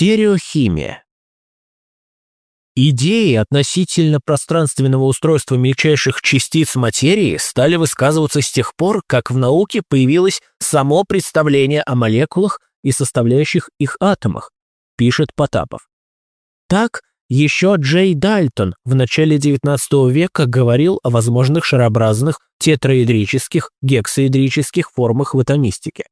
Стереохимия. Идеи относительно пространственного устройства мельчайших частиц материи стали высказываться с тех пор, как в науке появилось само представление о молекулах и составляющих их атомах, пишет Потапов. Так, еще Джей Дальтон в начале XIX века говорил о возможных шарообразных тетраэдрических, гексаэдрических формах в атомистике.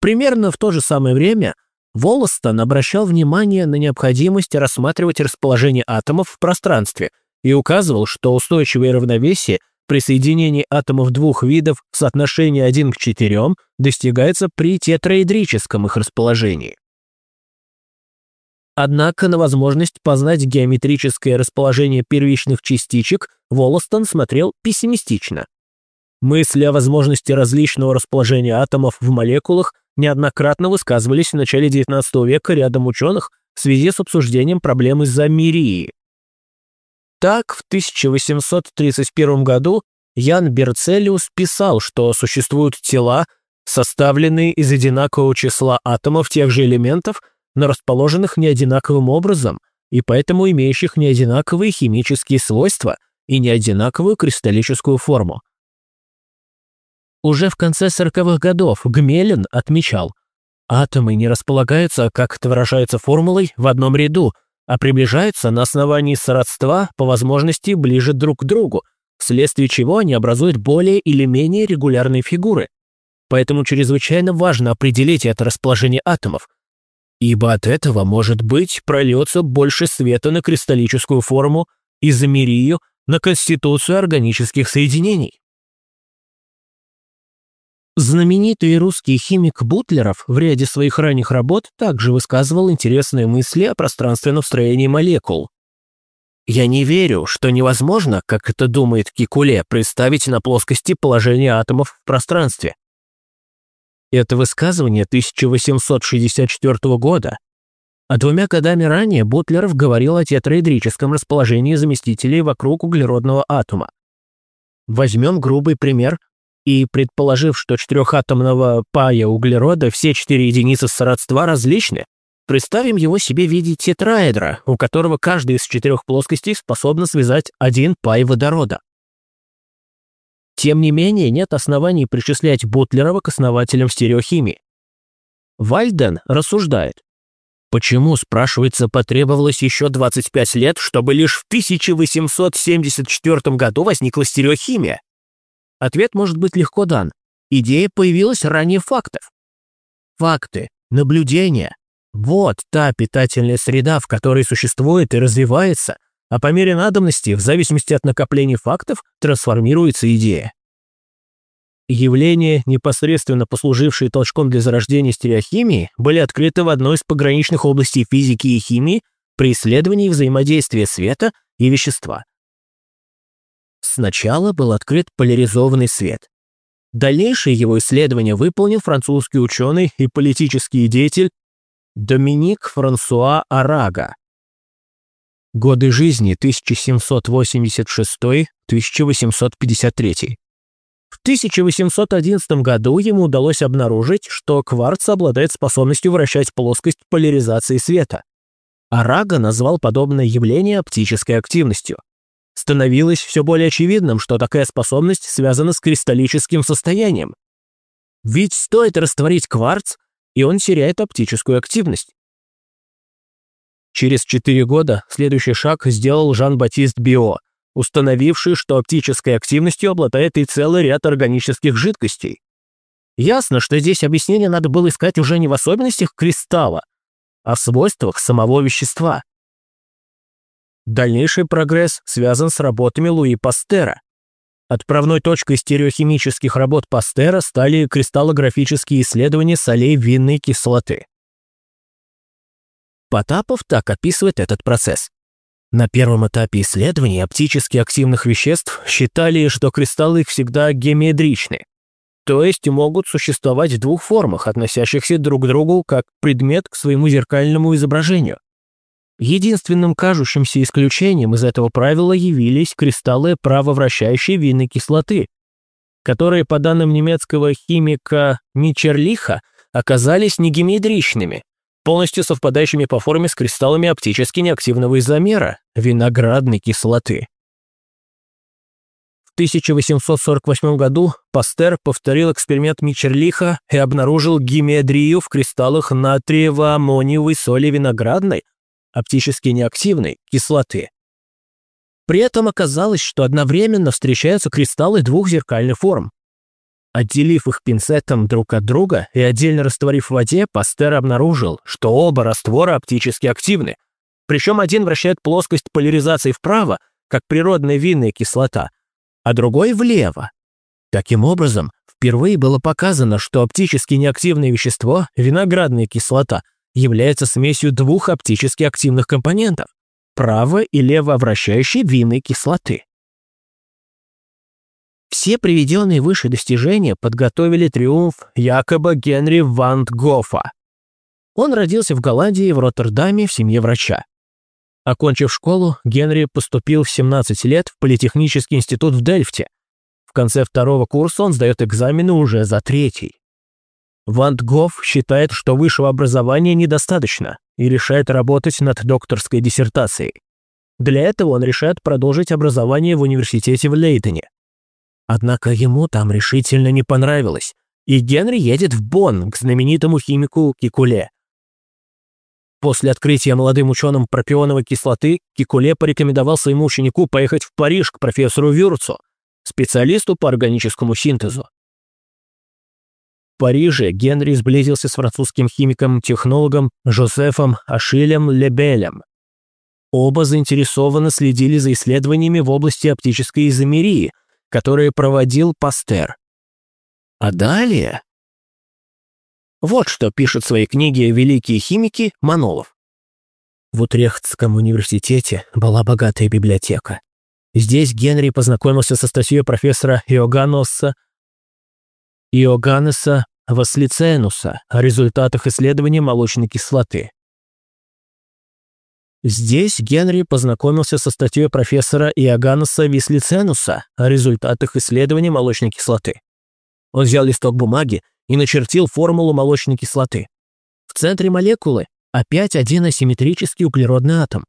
Примерно в то же самое время Волостон обращал внимание на необходимость рассматривать расположение атомов в пространстве и указывал, что устойчивое равновесие при соединении атомов двух видов в соотношении 1 к 4 достигается при тетраэдрическом их расположении. Однако на возможность познать геометрическое расположение первичных частичек Волостон смотрел пессимистично. Мысли о возможности различного расположения атомов в молекулах неоднократно высказывались в начале XIX века рядом ученых в связи с обсуждением проблемы замирии. Так, в 1831 году Ян Берцелиус писал, что существуют тела, составленные из одинакового числа атомов тех же элементов, но расположенных неодинаковым образом и поэтому имеющих неодинаковые химические свойства и неодинаковую кристаллическую форму. Уже в конце 40-х годов Гмелин отмечал, атомы не располагаются, как это выражается формулой, в одном ряду, а приближаются на основании сродства по возможности ближе друг к другу, вследствие чего они образуют более или менее регулярные фигуры. Поэтому чрезвычайно важно определить это расположение атомов, ибо от этого, может быть, прольется больше света на кристаллическую форму, изомерию, на конституцию органических соединений. Знаменитый русский химик Бутлеров в ряде своих ранних работ также высказывал интересные мысли о пространственном строении молекул. «Я не верю, что невозможно, как это думает Кикуле, представить на плоскости положение атомов в пространстве». Это высказывание 1864 года. А двумя годами ранее Бутлеров говорил о тетраэдрическом расположении заместителей вокруг углеродного атома. Возьмем грубый пример и предположив, что четырехатомного пая углерода все четыре единицы сродства различны, представим его себе в виде тетраэдра, у которого каждая из четырех плоскостей способна связать один пай водорода. Тем не менее, нет оснований причислять Бутлерова к основателям стереохимии. Вальден рассуждает. Почему, спрашивается, потребовалось еще 25 лет, чтобы лишь в 1874 году возникла стереохимия? Ответ может быть легко дан. Идея появилась ранее фактов. Факты, наблюдения – вот та питательная среда, в которой существует и развивается, а по мере надобности, в зависимости от накопления фактов, трансформируется идея. Явления, непосредственно послужившие толчком для зарождения стереохимии, были открыты в одной из пограничных областей физики и химии при исследовании взаимодействия света и вещества. Сначала был открыт поляризованный свет. Дальнейшее его исследование выполнил французский ученый и политический деятель Доминик Франсуа Арага. Годы жизни 1786-1853. В 1811 году ему удалось обнаружить, что кварц обладает способностью вращать плоскость поляризации света. Арага назвал подобное явление оптической активностью становилось все более очевидным, что такая способность связана с кристаллическим состоянием. Ведь стоит растворить кварц, и он теряет оптическую активность. Через 4 года следующий шаг сделал Жан-Батист Био, установивший, что оптической активностью обладает и целый ряд органических жидкостей. Ясно, что здесь объяснение надо было искать уже не в особенностях кристалла, а в свойствах самого вещества. Дальнейший прогресс связан с работами Луи Пастера. Отправной точкой стереохимических работ Пастера стали кристаллографические исследования солей винной кислоты. Потапов так описывает этот процесс. На первом этапе исследований оптически активных веществ считали, что кристаллы всегда гемиэдричны, то есть могут существовать в двух формах, относящихся друг к другу как предмет к своему зеркальному изображению. Единственным кажущимся исключением из этого правила явились кристаллы правовращающей винной кислоты, которые, по данным немецкого химика Мичерлиха, оказались негемидричными, полностью совпадающими по форме с кристаллами оптически неактивного изомера – виноградной кислоты. В 1848 году Пастер повторил эксперимент Мичерлиха и обнаружил гимедрию в кристаллах натриево-аммониевой соли виноградной, оптически неактивной, кислоты. При этом оказалось, что одновременно встречаются кристаллы двух зеркальных форм. Отделив их пинцетом друг от друга и отдельно растворив в воде, Пастер обнаружил, что оба раствора оптически активны. Причем один вращает плоскость поляризации вправо, как природная винная кислота, а другой влево. Таким образом, впервые было показано, что оптически неактивное вещество, виноградная кислота, является смесью двух оптически активных компонентов – право- и левовращающей винной кислоты. Все приведенные выше достижения подготовили триумф якобы Генри Ван Гофа. Он родился в Голландии в Роттердаме в семье врача. Окончив школу, Генри поступил в 17 лет в Политехнический институт в Дельфте. В конце второго курса он сдает экзамены уже за третий. Ван Гоф считает, что высшего образования недостаточно и решает работать над докторской диссертацией. Для этого он решает продолжить образование в университете в Лейдене. Однако ему там решительно не понравилось, и Генри едет в Бонн к знаменитому химику Кикуле. После открытия молодым ученым пропионовой кислоты Кикуле порекомендовал своему ученику поехать в Париж к профессору Вюрцу, специалисту по органическому синтезу. Париже Генри сблизился с французским химиком-технологом Жозефом Ашилем Лебелем. Оба заинтересованно следили за исследованиями в области оптической изомерии, которые проводил Пастер. А далее... Вот что пишет в своей книге «Великие химики» Манолов. В Утрехтском университете была богатая библиотека. Здесь Генри познакомился со статьей профессора Иоганнеса Иоганнеса Васлиценуса о результатах исследования молочной кислоты. Здесь Генри познакомился со статьей профессора Иоганнеса Вислиценуса о результатах исследования молочной кислоты. Он взял листок бумаги и начертил формулу молочной кислоты. В центре молекулы опять один асимметрический углеродный атом.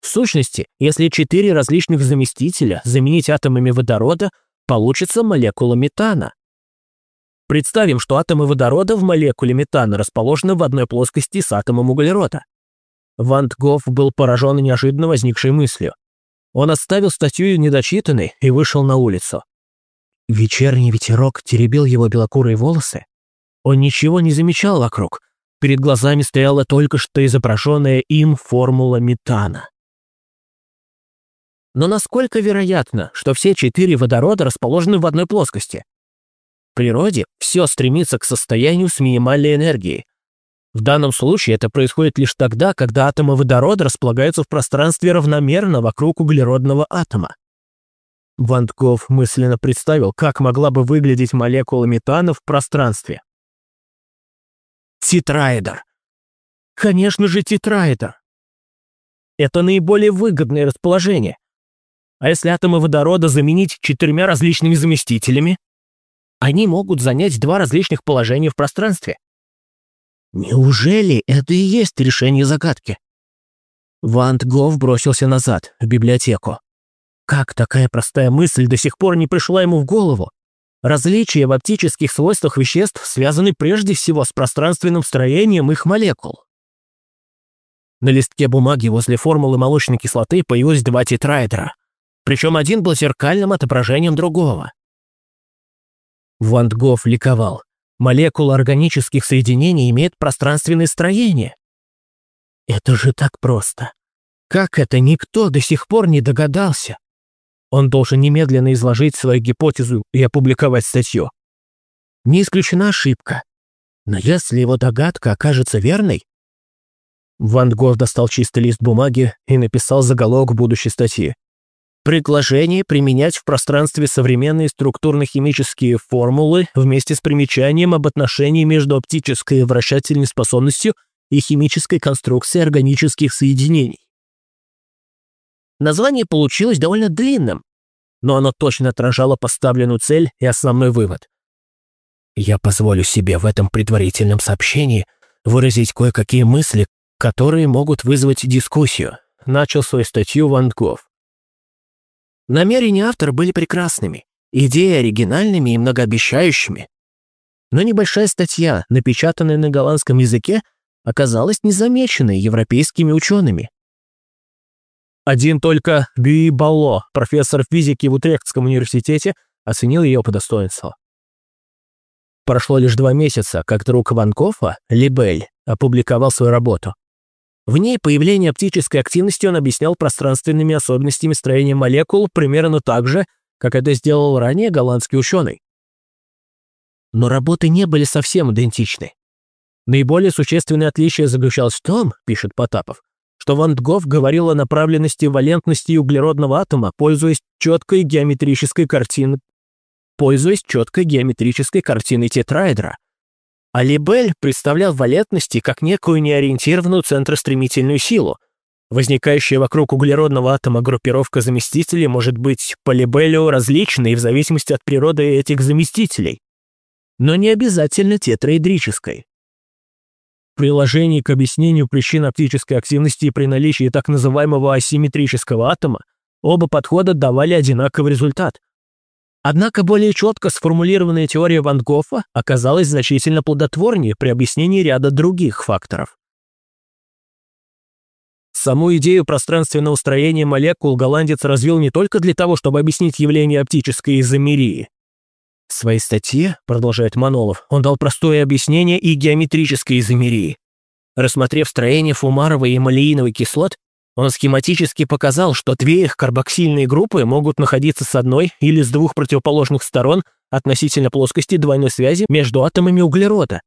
В сущности, если четыре различных заместителя заменить атомами водорода, получится молекула метана. Представим, что атомы водорода в молекуле метана расположены в одной плоскости с атомом углерода. Ван Гоф был поражен неожиданно возникшей мыслью. Он оставил статью недочитанной и вышел на улицу. Вечерний ветерок теребил его белокурые волосы. Он ничего не замечал вокруг. Перед глазами стояла только что изображенная им формула метана. Но насколько вероятно, что все четыре водорода расположены в одной плоскости? В природе все стремится к состоянию с минимальной энергией, в данном случае это происходит лишь тогда, когда атомы водорода располагаются в пространстве равномерно вокруг углеродного атома. Ван мысленно представил, как могла бы выглядеть молекула метана в пространстве. Тетраэдр. Конечно же, тетраэдр. Это наиболее выгодное расположение. А если атомы водорода заменить четырьмя различными заместителями? Они могут занять два различных положения в пространстве. Неужели это и есть решение загадки? Вант Гов бросился назад, в библиотеку. Как такая простая мысль до сих пор не пришла ему в голову? Различия в оптических свойствах веществ связаны прежде всего с пространственным строением их молекул. На листке бумаги возле формулы молочной кислоты появилось два тетраэдра, причем один был зеркальным отображением другого. Ван Гоф ликовал. Молекула органических соединений имеет пространственное строение. Это же так просто. Как это никто до сих пор не догадался? Он должен немедленно изложить свою гипотезу и опубликовать статью. Не исключена ошибка. Но если его догадка окажется верной... Ван Гог достал чистый лист бумаги и написал заголовок будущей статьи. Предложение применять в пространстве современные структурно-химические формулы вместе с примечанием об отношении между оптической вращательной способностью и химической конструкцией органических соединений. Название получилось довольно длинным, но оно точно отражало поставленную цель и основной вывод. Я позволю себе в этом предварительном сообщении выразить кое-какие мысли, которые могут вызвать дискуссию», начал свою статью Ван Гов. Намерения автора были прекрасными, идеи оригинальными и многообещающими. Но небольшая статья, напечатанная на голландском языке, оказалась незамеченной европейскими учеными. Один только Бюи Балло, профессор физики в Утрехтском университете, оценил ее по достоинству. Прошло лишь два месяца, как друг Ванкофа, Либель, опубликовал свою работу. В ней появление оптической активности он объяснял пространственными особенностями строения молекул примерно так же, как это сделал ранее голландский ученый. Но работы не были совсем идентичны. Наиболее существенное отличие заключалось в том, пишет Потапов, что Ван Гогh говорил о направленности валентности углеродного атома, пользуясь четкой геометрической картиной, пользуясь четкой геометрической картиной тетраэдра, а Либель представлял валентности как некую неориентированную центростремительную силу. Возникающая вокруг углеродного атома группировка заместителей может быть по Либелю различной в зависимости от природы этих заместителей, но не обязательно тетраэдрической. В приложении к объяснению причин оптической активности при наличии так называемого асимметрического атома оба подхода давали одинаковый результат – Однако более четко сформулированная теория Ван Гофа оказалась значительно плодотворнее при объяснении ряда других факторов. Саму идею пространственного строения молекул голландец развил не только для того, чтобы объяснить явление оптической изомерии. В своей статье, продолжает Манолов, он дал простое объяснение и геометрической изомерии. Рассмотрев строение фумаровой и малеиновой кислот, он схематически показал, что две их карбоксильные группы могут находиться с одной или с двух противоположных сторон относительно плоскости двойной связи между атомами углерода.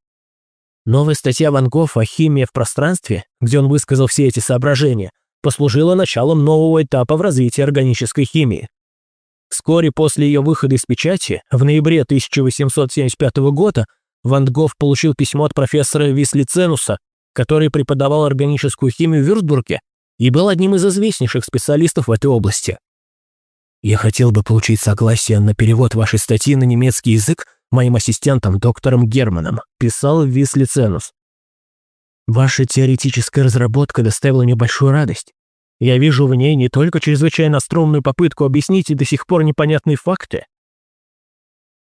Новая статья Ван Гофа «Химия в пространстве», где он высказал все эти соображения, послужила началом нового этапа в развитии органической химии. Вскоре после ее выхода из печати, в ноябре 1875 года, Ван Гоф получил письмо от профессора Вислиценуса, который преподавал органическую химию в Вюрцбурге и был одним из известнейших специалистов в этой области. Я хотел бы получить согласие на перевод вашей статьи на немецкий язык моим ассистентом, доктором Германом, писал Вислиценус. Ваша теоретическая разработка доставила мне большую радость. Я вижу в ней не только чрезвычайно остромную попытку объяснить и до сих пор непонятные факты,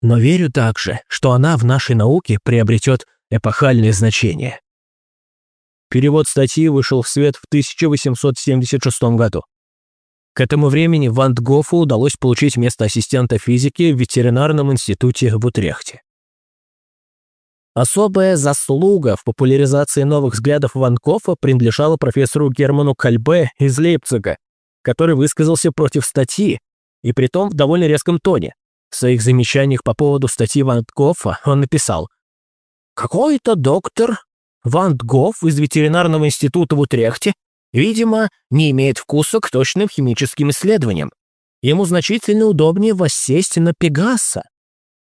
но верю также, что она в нашей науке приобретет эпохальное значение. Перевод статьи вышел в свет в 1876 году. К этому времени Ван Гофу удалось получить место ассистента физики в ветеринарном институте в Утрехте. Особая заслуга в популяризации новых взглядов Ван Гофа принадлежала профессору Герману Кальбе из Лейпцига, который высказался против статьи, и притом в довольно резком тоне. В своих замечаниях по поводу статьи Ван Гофа он написал «Какой-то доктор Ван Гоф из ветеринарного института в Утрехте, видимо, не имеет вкуса к точным химическим исследованиям. Ему значительно удобнее воссесть на Пегаса,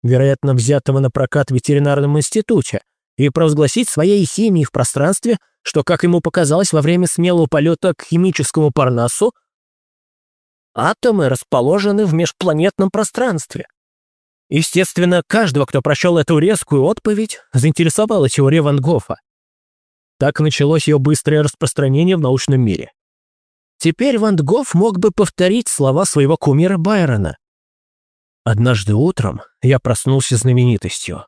вероятно, взятого на прокат в ветеринарном институте, и провозгласить своей химией в пространстве, что, как ему показалось во время смелого полета к химическому Парнасу, атомы расположены в межпланетном пространстве. Естественно, каждого, кто прочел эту резкую отповедь, заинтересовала теория Ван Гофа. Так началось ее быстрое распространение в научном мире. Теперь Ван Гоф мог бы повторить слова своего кумира Байрона. «Однажды утром я проснулся знаменитостью».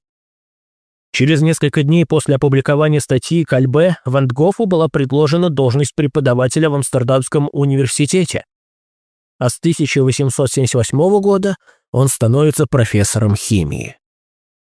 Через несколько дней после опубликования статьи Кальбе Ван Гофу была предложена должность преподавателя в Амстердамском университете. А с 1878 года он становится профессором химии.